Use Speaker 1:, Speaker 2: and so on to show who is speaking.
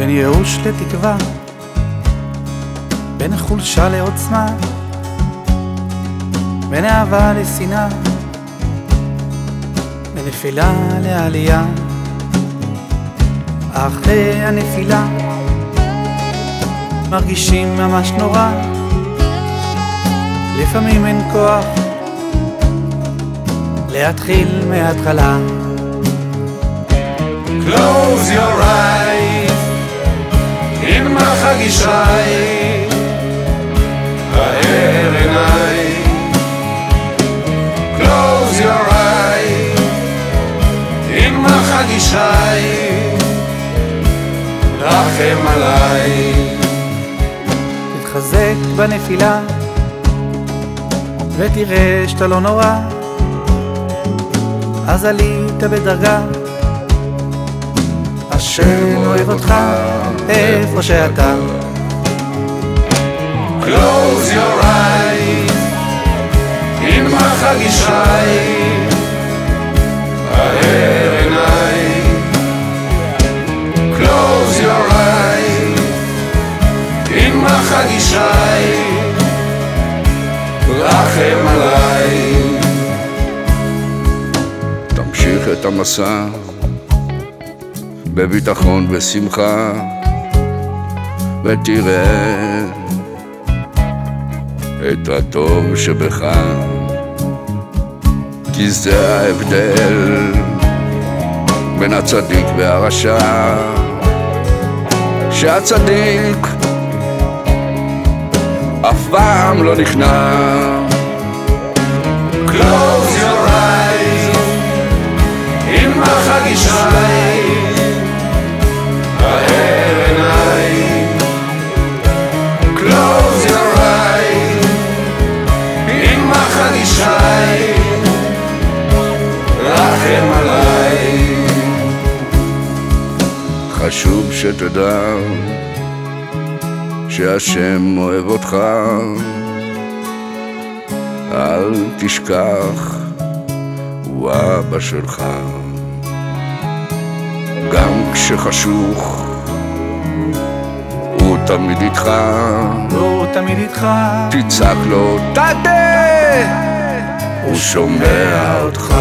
Speaker 1: ייאוש לתקווה, בין חולשה לעוצמה, בין אהבה לשנאה, בין נפילה לעלייה. אחרי הנפילה מרגישים ממש נורא, לפעמים אין כוח להתחיל מההתחלה.
Speaker 2: נמח הגישי, האר עיניי. Close your eyes, נמח הגישי, רחם עליי.
Speaker 1: תתחזק בנפילה ותראה שאתה לא נורא אז עלית בדרגה השם אוהב אותך איפה שאתה
Speaker 2: Close your eyes, נמח הגישי, האר עיניי. Close your eyes, נמח הגישי, רחם עליי.
Speaker 3: תמשיך את המסע בביטחון ושמחה ותראה את הטוב שבך כי זה ההבדל בין הצדיק והרשע שהצדיק אף פעם לא נכנע.
Speaker 2: Close
Speaker 3: חשוב שתדע שהשם אוהב אותך. אל תשכח, הוא אבא שלך. גם כשחשוך הוא תמיד איתך.
Speaker 1: הוא תמיד איתך.
Speaker 3: תצעק לו תדה הוא שומע אותך